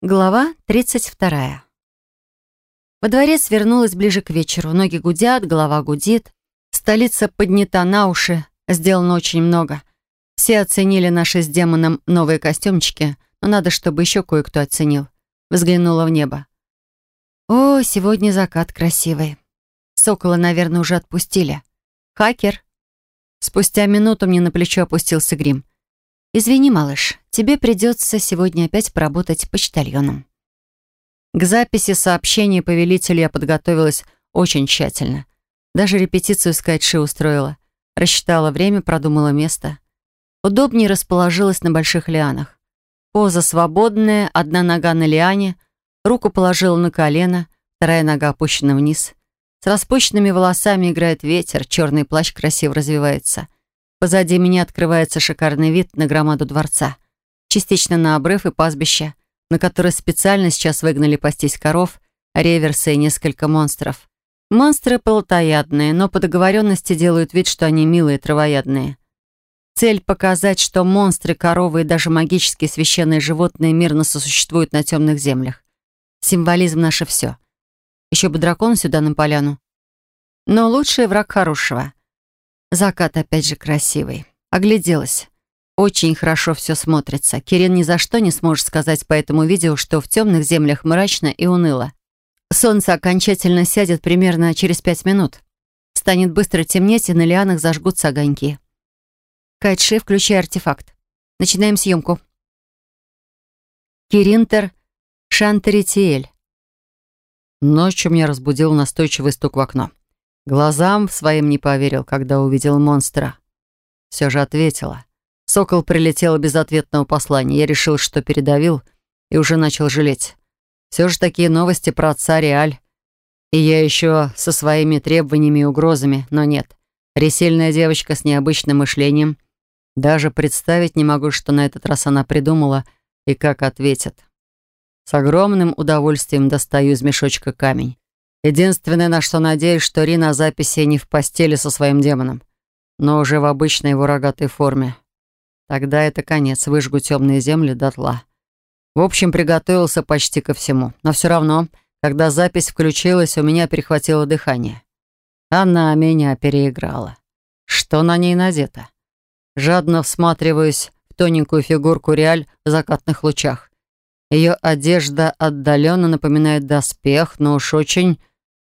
Глава 32. Во дворец вернулась ближе к вечеру. Ноги гудят, голова гудит. Столица поднята на уши. Сделано очень много. Все оценили наши с демоном новые костюмчики, но надо, чтобы еще кое-кто оценил. Взглянула в небо. О, сегодня закат красивый. Сокола, наверное, уже отпустили. Хакер. Спустя минуту мне на плечо опустился грим. «Извини, малыш, тебе придется сегодня опять поработать почтальоном». К записи сообщений повелителю я подготовилась очень тщательно. Даже репетицию скайши устроила. Рассчитала время, продумала место. Удобнее расположилась на больших лианах. Поза свободная, одна нога на лиане, руку положила на колено, вторая нога опущена вниз. С распущенными волосами играет ветер, черный плащ красиво развивается — Позади меня открывается шикарный вид на громаду дворца. Частично на обрыв и пастбище, на которые специально сейчас выгнали пастись коров, реверсы и несколько монстров. Монстры плотоядные, но по договоренности делают вид, что они милые травоядные. Цель показать, что монстры, коровы и даже магические священные животные мирно сосуществуют на темных землях. Символизм наше все. Еще бы дракон сюда на поляну. Но лучший враг хорошего. Закат опять же красивый. Огляделась. Очень хорошо все смотрится. Кирин ни за что не сможет сказать по этому видео, что в темных землях мрачно и уныло. Солнце окончательно сядет примерно через пять минут. Станет быстро темнеть, и на лианах зажгутся огоньки. Кайтши, включай артефакт. Начинаем съемку. Киринтер Шантеритиэль. Ночью меня разбудил настойчивый стук в окно. Глазам своим не поверил, когда увидел монстра. Все же ответила. Сокол прилетел без ответного послания. Я решил, что передавил, и уже начал жалеть. Все же такие новости про отца Реаль. И я еще со своими требованиями и угрозами, но нет. Ресельная девочка с необычным мышлением. Даже представить не могу, что на этот раз она придумала и как ответит. С огромным удовольствием достаю из мешочка камень. Единственное, на что надеюсь, что Ри на записи не в постели со своим демоном, но уже в обычной его рогатой форме. Тогда это конец, выжгу темные земли дотла. В общем, приготовился почти ко всему. Но все равно, когда запись включилась, у меня перехватило дыхание. Она меня переиграла. Что на ней надето? Жадно всматриваюсь в тоненькую фигурку Реаль в закатных лучах. Ее одежда отдаленно напоминает доспех, но уж очень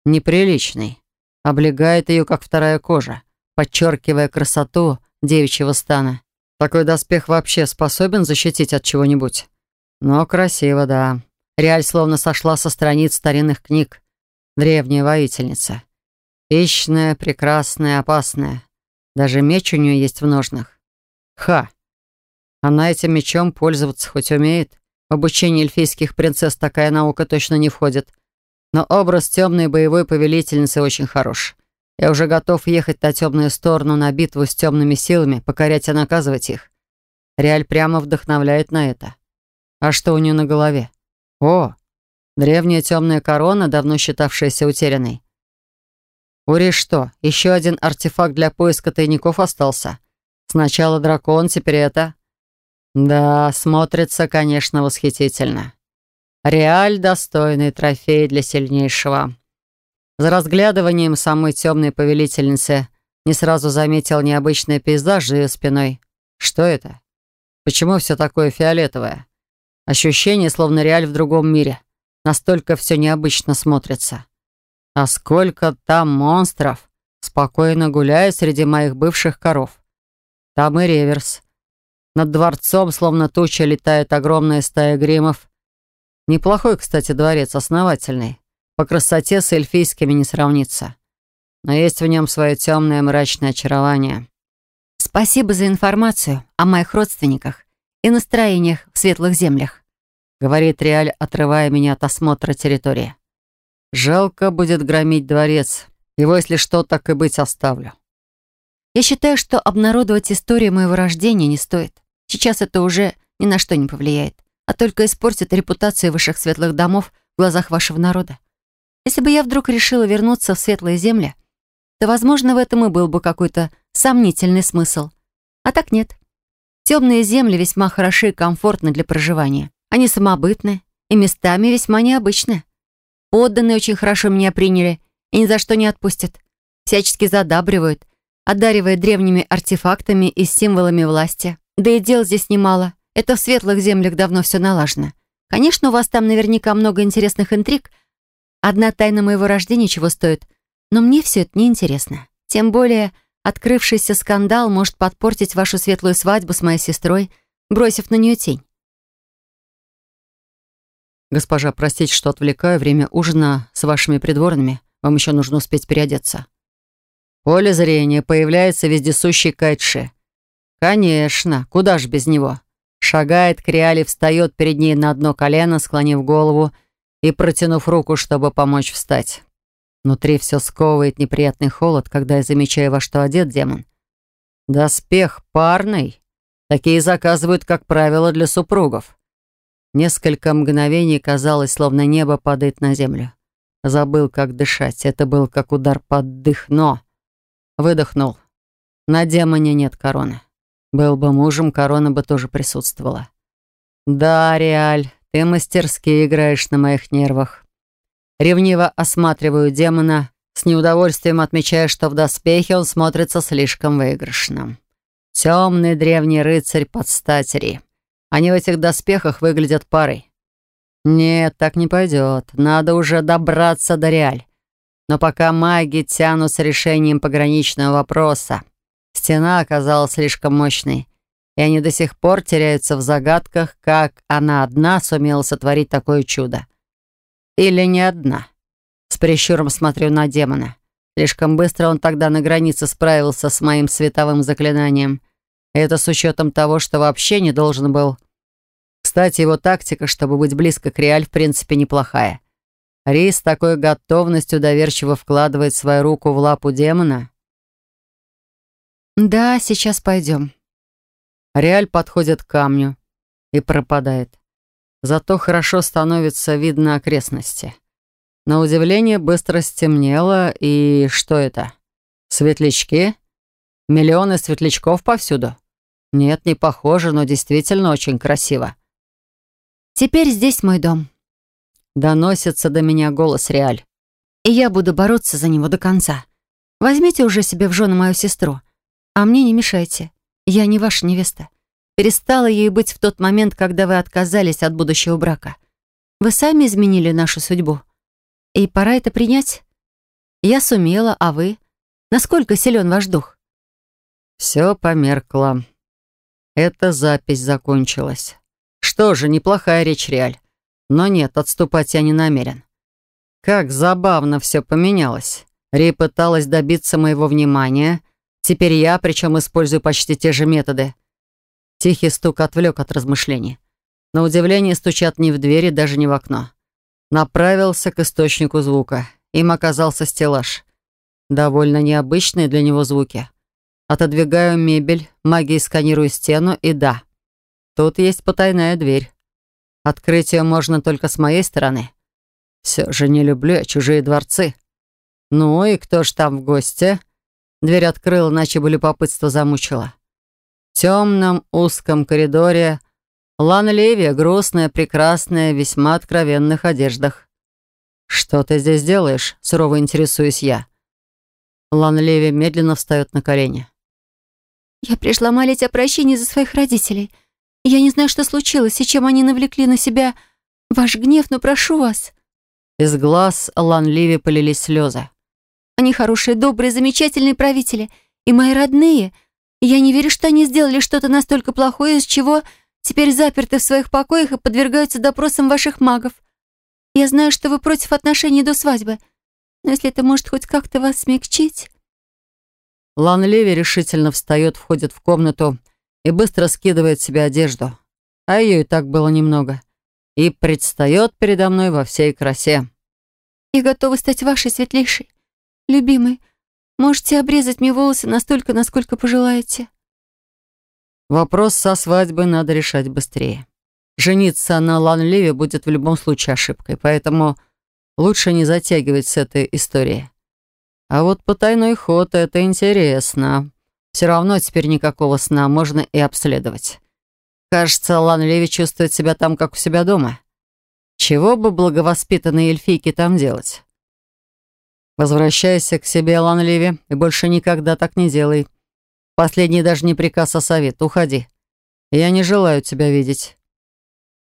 неприличный. Облегает ее, как вторая кожа, подчеркивая красоту девичьего стана. Такой доспех вообще способен защитить от чего-нибудь. Но красиво, да. Реаль словно сошла со страниц старинных книг. Древняя воительница. Хищная, прекрасная, опасная. Даже меч у нее есть в ножнах. Ха! Она этим мечом пользоваться хоть умеет. В обучении эльфийских принцесс такая наука точно не входит. Но образ темной боевой повелительницы очень хорош. Я уже готов ехать на темную сторону, на битву с темными силами, покорять и наказывать их. Реаль прямо вдохновляет на это. А что у нее на голове? О, древняя темная корона, давно считавшаяся утерянной. Ури что, еще один артефакт для поиска тайников остался? Сначала дракон, теперь это. Да, смотрится, конечно, восхитительно. Реаль — достойный трофей для сильнейшего. За разглядыванием самой темной повелительницы не сразу заметил необычный пейзаж за ее спиной. Что это? Почему все такое фиолетовое? Ощущение, словно реаль в другом мире. Настолько все необычно смотрится. А сколько там монстров, спокойно гуляя среди моих бывших коров. Там и реверс. Над дворцом, словно туча, летает огромная стая гримов, Неплохой, кстати, дворец, основательный. По красоте с эльфийскими не сравнится. Но есть в нем свое темное мрачное очарование. «Спасибо за информацию о моих родственниках и настроениях в светлых землях», говорит Реаль, отрывая меня от осмотра территории. «Жалко будет громить дворец. Его, если что, так и быть оставлю». «Я считаю, что обнародовать историю моего рождения не стоит. Сейчас это уже ни на что не повлияет а только испортит репутацию высших светлых домов в глазах вашего народа. Если бы я вдруг решила вернуться в светлые земли, то, возможно, в этом и был бы какой-то сомнительный смысл. А так нет. Темные земли весьма хороши и комфортны для проживания. Они самобытны, и местами весьма необычны. Подданные очень хорошо меня приняли и ни за что не отпустят. Всячески задабривают, одаривая древними артефактами и символами власти. Да и дел здесь немало. Это в светлых землях давно все налажено. Конечно, у вас там наверняка много интересных интриг. Одна тайна моего рождения чего стоит. Но мне все это неинтересно. Тем более, открывшийся скандал может подпортить вашу светлую свадьбу с моей сестрой, бросив на нее тень. «Госпожа, простите, что отвлекаю. Время ужина с вашими придворными. Вам еще нужно успеть переодеться». поле зрения появляется вездесущий Кайтши. «Конечно. Куда ж без него?» Шагает к Реале, встает перед ней на одно колено, склонив голову и протянув руку, чтобы помочь встать. Внутри все сковывает неприятный холод, когда я замечаю, во что одет демон. Доспех парный. Такие заказывают, как правило, для супругов. Несколько мгновений казалось, словно небо падает на землю. Забыл, как дышать. Это был как удар под дых, но... Выдохнул. На демоне нет короны. Был бы мужем, корона бы тоже присутствовала. Да, Реаль, ты мастерски играешь на моих нервах. Ревниво осматриваю демона, с неудовольствием отмечая, что в доспехе он смотрится слишком выигрышным. Темный древний рыцарь под статери. Они в этих доспехах выглядят парой. Нет, так не пойдет. Надо уже добраться до Реаль. Но пока маги тянут с решением пограничного вопроса, Стена оказалась слишком мощной, и они до сих пор теряются в загадках, как она одна сумела сотворить такое чудо. Или не одна. С прищуром смотрю на демона. Слишком быстро он тогда на границе справился с моим световым заклинанием. Это с учетом того, что вообще не должен был. Кстати, его тактика, чтобы быть близко к Реаль, в принципе, неплохая. Рис с такой готовностью доверчиво вкладывает свою руку в лапу демона. «Да, сейчас пойдем». Реаль подходит к камню и пропадает. Зато хорошо становится видно окрестности. На удивление быстро стемнело, и что это? Светлячки? Миллионы светлячков повсюду? Нет, не похоже, но действительно очень красиво. «Теперь здесь мой дом». Доносится до меня голос Реаль. «И я буду бороться за него до конца. Возьмите уже себе в жены мою сестру. А мне не мешайте. Я не ваша невеста. Перестала ей быть в тот момент, когда вы отказались от будущего брака. Вы сами изменили нашу судьбу. И пора это принять. Я сумела, а вы? Насколько силен ваш дух? Все померкло. Эта запись закончилась. Что же, неплохая речь, Реаль. Но нет, отступать я не намерен. Как забавно все поменялось. Ри пыталась добиться моего внимания, Теперь я, причем использую почти те же методы. Тихий стук отвлек от размышлений. На удивление стучат не в двери, даже не в окно. Направился к источнику звука. Им оказался стеллаж. Довольно необычные для него звуки. Отодвигаю мебель, магией сканирую стену, и да, тут есть потайная дверь. Открыть ее можно только с моей стороны. Все же не люблю я чужие дворцы. Ну и кто ж там в гости? Дверь открыл, иначе бы любопытство замучило. В темном узком коридоре Лана Леви, грустная, прекрасная, весьма откровенных одеждах. «Что ты здесь делаешь?» — сурово интересуюсь я. Лана Леви медленно встает на колени. «Я пришла молить о прощении за своих родителей. Я не знаю, что случилось и чем они навлекли на себя ваш гнев, но прошу вас». Из глаз Лан Ливи полились слезы. Они хорошие, добрые, замечательные правители. И мои родные. Я не верю, что они сделали что-то настолько плохое, из чего теперь заперты в своих покоях и подвергаются допросам ваших магов. Я знаю, что вы против отношений до свадьбы. Но если это может хоть как-то вас смягчить...» Лан Леви решительно встает, входит в комнату и быстро скидывает себе одежду. А ее и так было немного. И предстает передо мной во всей красе. «Я готова стать вашей светлейшей. «Любимый, можете обрезать мне волосы настолько, насколько пожелаете?» Вопрос со свадьбой надо решать быстрее. Жениться на Ланливе будет в любом случае ошибкой, поэтому лучше не затягивать с этой историей. А вот потайной ход — это интересно. Все равно теперь никакого сна можно и обследовать. Кажется, Лан Леви чувствует себя там, как у себя дома. Чего бы благовоспитанные эльфийки там делать? Возвращайся к себе, Ланливи, и больше никогда так не делай. Последний даже не приказ, а совет. Уходи. Я не желаю тебя видеть.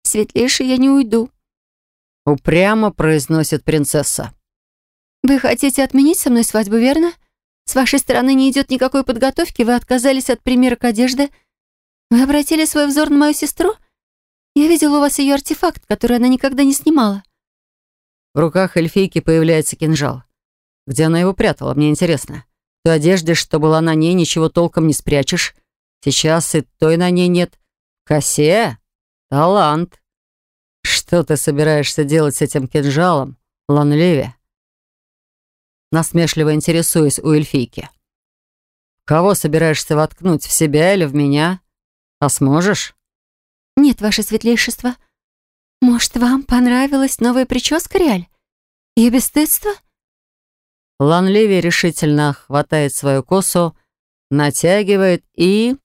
Светлейший, я не уйду. Упрямо произносит принцесса. Вы хотите отменить со мной свадьбу, верно? С вашей стороны не идет никакой подготовки, вы отказались от примерок одежды. Вы обратили свой взор на мою сестру? Я видела у вас ее артефакт, который она никогда не снимала. В руках эльфийки появляется кинжал. Где она его прятала, мне интересно. В той одежде, что была на ней, ничего толком не спрячешь. Сейчас и той на ней нет. Косе? Талант. Что ты собираешься делать с этим кинжалом, Ланливи? Насмешливо интересуюсь у эльфийки. Кого собираешься воткнуть, в себя или в меня? А сможешь? Нет, ваше светлейшество. Может, вам понравилась новая прическа, Реаль? Ее бесстыдство? Ланливи решительно хватает свою косу, натягивает и...